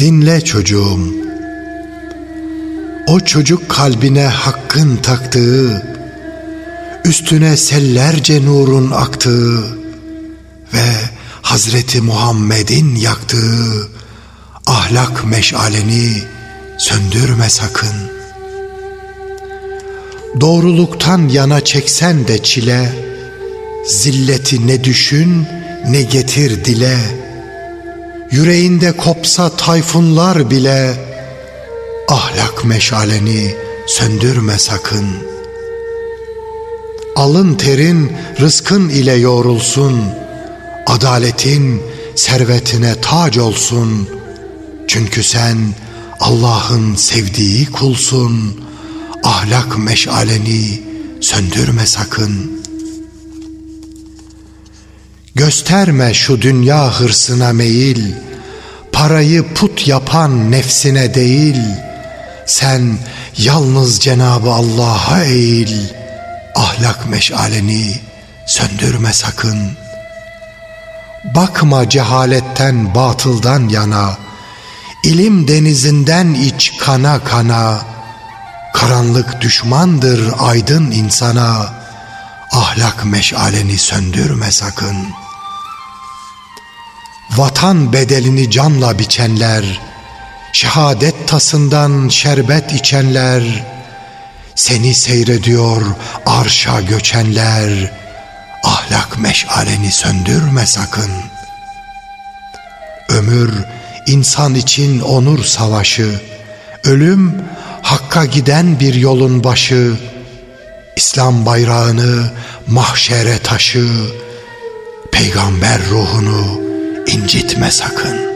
Dinle çocuğum. O çocuk kalbine hakkın taktığı, üstüne sellerce nurun aktığı ve Hazreti Muhammed'in yaktığı ahlak meşaleni söndürme sakın. Doğruluktan yana çeksen de çile, zilleti ne düşün ne getir dile. Yüreğinde kopsa tayfunlar bile, ahlak meşaleni söndürme sakın. Alın terin rızkın ile yoğrulsun, adaletin servetine tac olsun. Çünkü sen Allah'ın sevdiği kulsun. Ahlak meşaleni söndürme sakın. Gösterme şu dünya hırsına meyil, parayı put yapan nefsine değil, sen yalnız Cenabı Allah'a eğil, ahlak meşaleni söndürme sakın.'' Bakma cehaletten batıldan yana, ilim denizinden iç kana kana, karanlık düşmandır aydın insana, ahlak meşaleni söndürme sakın. Vatan bedelini canla biçenler, şehadet tasından şerbet içenler, seni seyrediyor arşa göçenler, ahlak meşaleni söndürme sakın. Ömür insan için onur savaşı, ölüm hakka giden bir yolun başı, İslam bayrağını mahşere taşı, peygamber ruhunu incitme sakın.''